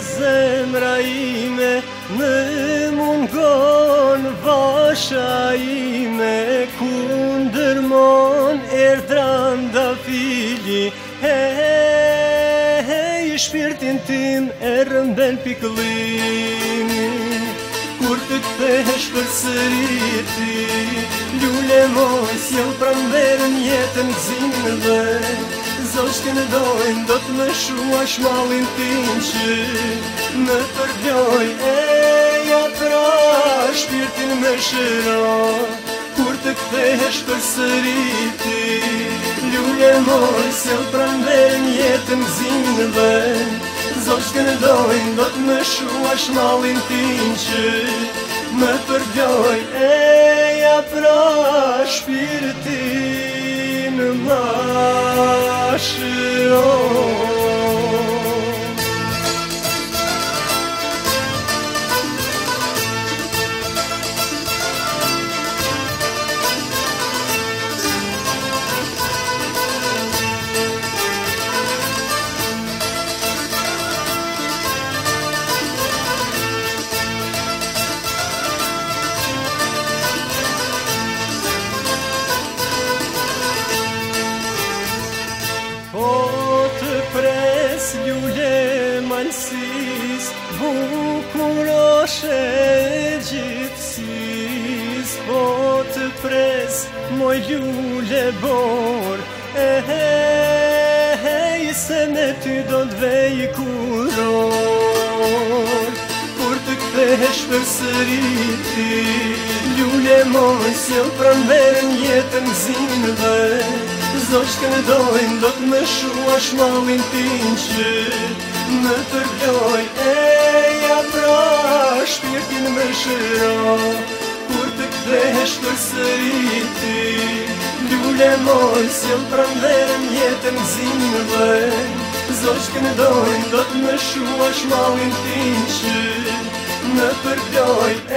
zemra ime Në mungon vasha ime Ku ndërmon erdran dha fili He he he i shpirtin tim e rëmben piklimi Kur të të hesh për sëriti Ljule moj jo s'jel pranderën jetën zimë jetën dhe Zosht të në dojnë, do të më shua shmalin tim që Në përbjoj e ja pra shpirtin me shëra Kur të kthehesh për sëriti Ljule moj, se lë pranderin jetën zinë dhe Zosht në dojnë, do të më shua shmalin tim që Më përbjoj e ja pra shpirtin 是。sensiz Bukur oshe gjithësis O po të pres Moj ljule bor E he he Se me ty do të vej kuror Kur të kthehesh për sëriti ti Ljule moj Se o pranverën jetën zinë dhe Zdo që dojnë, do të me shua shmalin tim që Në tërkjoj, e ja pra, shpirtin me shëra Kur të kthesh të sëriti Ljule moj, si jëllë pra në verën jetën zinë dhe Zdo që dojnë, do të me shua shmalin tim që Në tërkjoj, e ja pra,